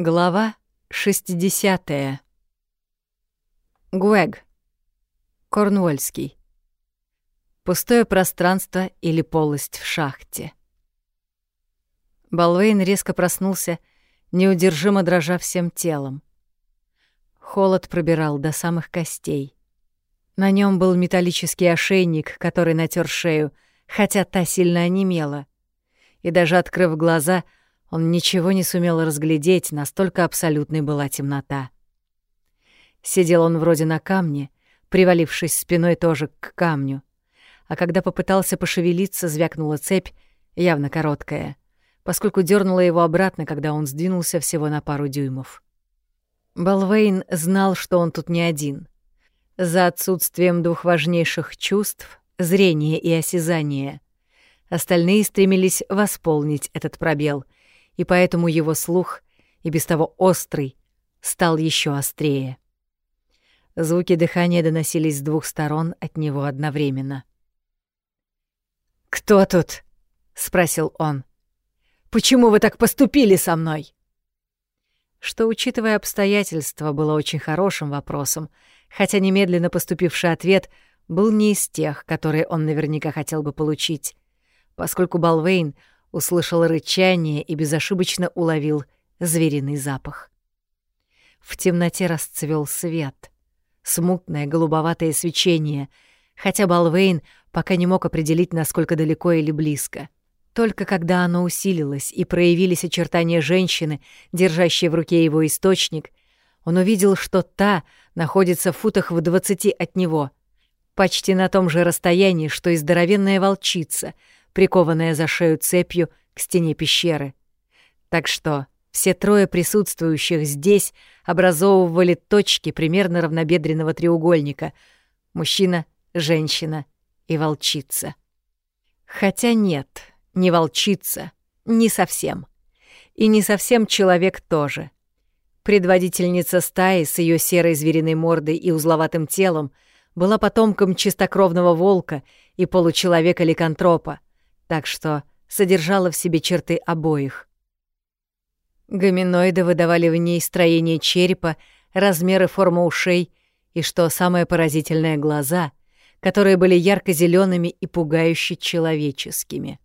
Глава 60. Гуэг. Корнуольский. Пустое пространство или полость в шахте. Балвейн резко проснулся, неудержимо дрожа всем телом. Холод пробирал до самых костей. На нем был металлический ошейник, который натер шею, хотя та сильно онемела. И даже открыв глаза — он ничего не сумел разглядеть, настолько абсолютной была темнота. Сидел он вроде на камне, привалившись спиной тоже к камню. А когда попытался пошевелиться, звякнула цепь, явно короткая, поскольку дернула его обратно, когда он сдвинулся всего на пару дюймов. Балвейн знал, что он тут не один. За отсутствием двух важнейших чувств — зрения и осязания — Остальные стремились восполнить этот пробел — и поэтому его слух, и без того острый, стал еще острее. Звуки дыхания доносились с двух сторон от него одновременно. «Кто тут?» — спросил он. «Почему вы так поступили со мной?» Что, учитывая обстоятельства, было очень хорошим вопросом, хотя немедленно поступивший ответ был не из тех, которые он наверняка хотел бы получить, поскольку Балвейн — услышал рычание и безошибочно уловил звериный запах. В темноте расцвел свет, смутное голубоватое свечение, хотя Балвейн пока не мог определить, насколько далеко или близко. Только когда оно усилилось и проявились очертания женщины, держащей в руке его источник, он увидел, что та находится в футах в двадцати от него, почти на том же расстоянии, что и здоровенная волчица — прикованная за шею цепью к стене пещеры. Так что все трое присутствующих здесь образовывали точки примерно равнобедренного треугольника — мужчина, женщина и волчица. Хотя нет, не волчица, не совсем. И не совсем человек тоже. Предводительница стаи с ее серой звериной мордой и узловатым телом была потомком чистокровного волка и получеловека-ликантропа — так что содержала в себе черты обоих. Гоминоиды выдавали в ней строение черепа, размеры формы ушей и, что самое поразительное, глаза, которые были ярко зелеными и пугающе человеческими.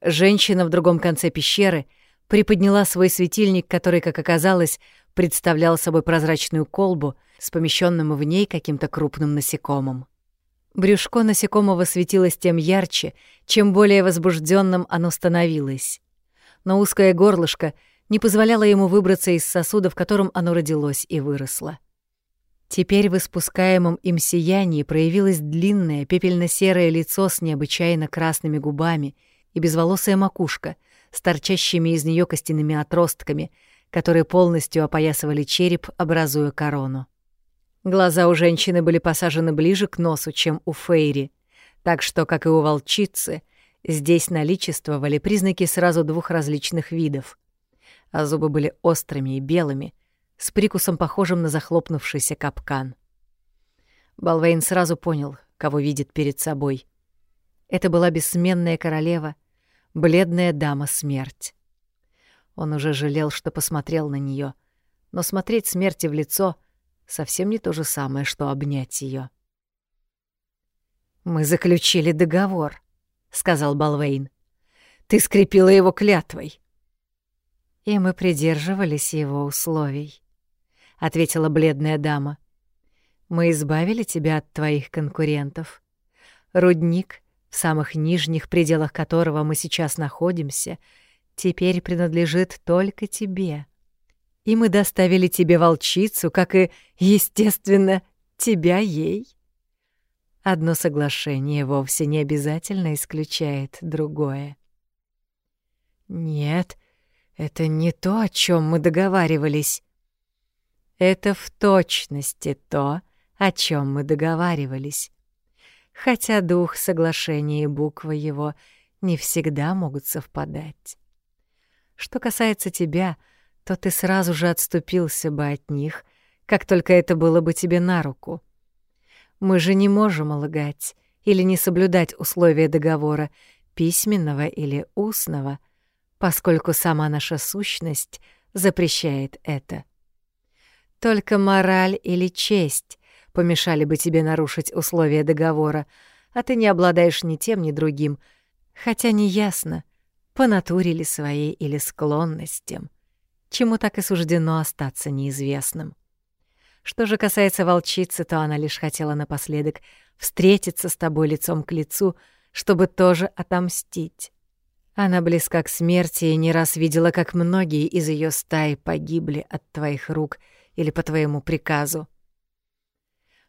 Женщина в другом конце пещеры приподняла свой светильник, который, как оказалось, представлял собой прозрачную колбу с помещенным в ней каким-то крупным насекомым. Брюшко насекомого светилось тем ярче, чем более возбужденным оно становилось. Но узкое горлышко не позволяло ему выбраться из сосуда, в котором оно родилось и выросло. Теперь в испускаемом им сиянии проявилось длинное пепельно-серое лицо с необычайно красными губами и безволосая макушка с торчащими из нее костяными отростками, которые полностью опоясывали череп, образуя корону. Глаза у женщины были посажены ближе к носу, чем у Фейри, так что, как и у волчицы, здесь наличествовали признаки сразу двух различных видов. А зубы были острыми и белыми, с прикусом, похожим на захлопнувшийся капкан. Балвейн сразу понял, кого видит перед собой. Это была бессменная королева, бледная дама смерть. Он уже жалел, что посмотрел на нее, но смотреть смерти в лицо — совсем не то же самое, что обнять ее. «Мы заключили договор», — сказал Балвейн. «Ты скрепила его клятвой». «И мы придерживались его условий», — ответила бледная дама. «Мы избавили тебя от твоих конкурентов. Рудник, в самых нижних пределах которого мы сейчас находимся, теперь принадлежит только тебе» и мы доставили тебе волчицу, как и, естественно, тебя ей. Одно соглашение вовсе не обязательно исключает другое. Нет, это не то, о чем мы договаривались. Это в точности то, о чем мы договаривались. Хотя дух соглашения и буква его не всегда могут совпадать. Что касается тебя — то ты сразу же отступился бы от них, как только это было бы тебе на руку. Мы же не можем лгать или не соблюдать условия договора, письменного или устного, поскольку сама наша сущность запрещает это. Только мораль или честь помешали бы тебе нарушить условия договора, а ты не обладаешь ни тем, ни другим, хотя неясно, по натуре ли своей или склонностям, чему так и суждено остаться неизвестным. Что же касается волчицы, то она лишь хотела напоследок встретиться с тобой лицом к лицу, чтобы тоже отомстить. Она близка к смерти и не раз видела, как многие из ее стаи погибли от твоих рук или по твоему приказу.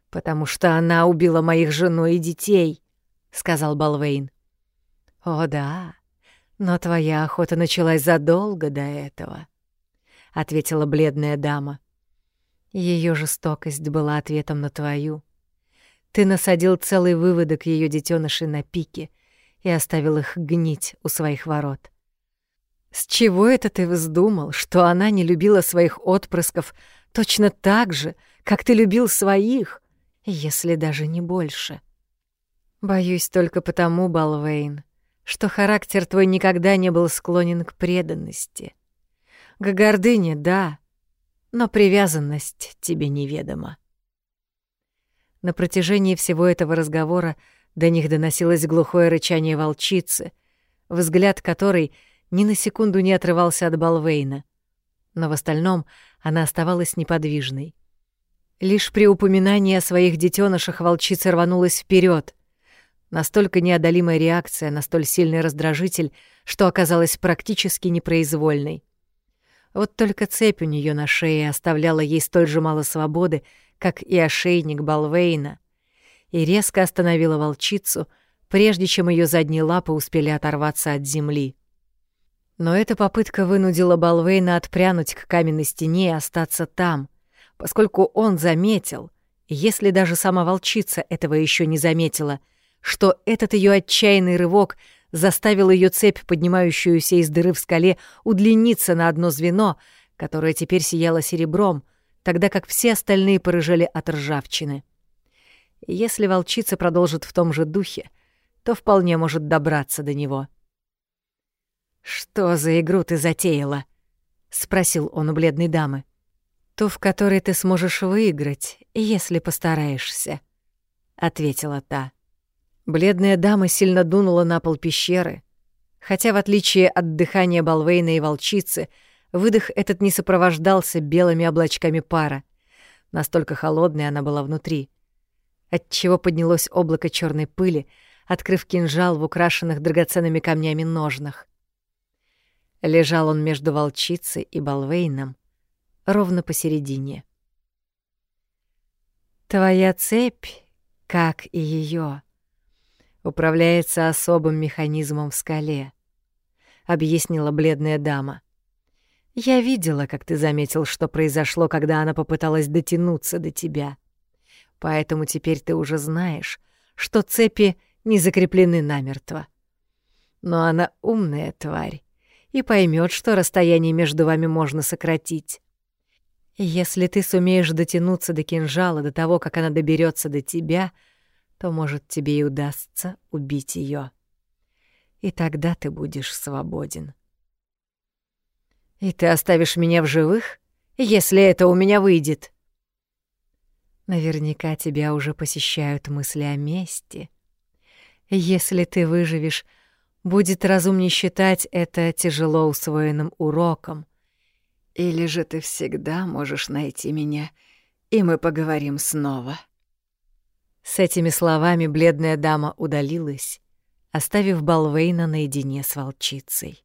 «Потому что она убила моих жену и детей», — сказал Балвейн. «О да, но твоя охота началась задолго до этого», — ответила бледная дама. Ее жестокость была ответом на твою. Ты насадил целый выводок ее детенышей на пике и оставил их гнить у своих ворот. С чего это ты вздумал, что она не любила своих отпрысков точно так же, как ты любил своих, если даже не больше? Боюсь только потому, Балвейн, что характер твой никогда не был склонен к преданности. К гордыне — да, но привязанность тебе неведома. На протяжении всего этого разговора до них доносилось глухое рычание волчицы, взгляд которой ни на секунду не отрывался от Балвейна. Но в остальном она оставалась неподвижной. Лишь при упоминании о своих детенышах волчица рванулась вперед. Настолько неодолимая реакция на столь сильный раздражитель, что оказалась практически непроизвольной. Вот только цепь у нее на шее оставляла ей столь же мало свободы, как и ошейник Балвейна, и резко остановила волчицу, прежде чем ее задние лапы успели оторваться от земли. Но эта попытка вынудила Балвейна отпрянуть к каменной стене и остаться там, поскольку он заметил, если даже сама волчица этого еще не заметила, что этот ее отчаянный рывок заставил ее цепь, поднимающуюся из дыры в скале, удлиниться на одно звено, которое теперь сияло серебром, тогда как все остальные порыжали от ржавчины. Если волчица продолжит в том же духе, то вполне может добраться до него. «Что за игру ты затеяла?» — спросил он у бледной дамы. «Ту, в которой ты сможешь выиграть, если постараешься», — ответила та. Бледная дама сильно дунула на пол пещеры, хотя, в отличие от дыхания Балвейна и волчицы, выдох этот не сопровождался белыми облачками пара. Настолько холодной она была внутри — отчего поднялось облако черной пыли, открыв кинжал в украшенных драгоценными камнями ножнах. Лежал он между волчицей и Балвейном, ровно посередине. «Твоя цепь, как и ее, управляется особым механизмом в скале», — объяснила бледная дама. «Я видела, как ты заметил, что произошло, когда она попыталась дотянуться до тебя. Поэтому теперь ты уже знаешь, что цепи не закреплены намертво. Но она умная тварь и поймет, что расстояние между вами можно сократить. Если ты сумеешь дотянуться до кинжала до того, как она доберется до тебя, то, может, тебе и удастся убить ее. И тогда ты будешь свободен. И ты оставишь меня в живых, если это у меня выйдет? Наверняка тебя уже посещают мысли о мести. Если ты выживешь, будет разумнее считать это тяжело усвоенным уроком. Или же ты всегда можешь найти меня, и мы поговорим снова. С этими словами бледная дама удалилась, оставив Балвейна наедине с волчицей.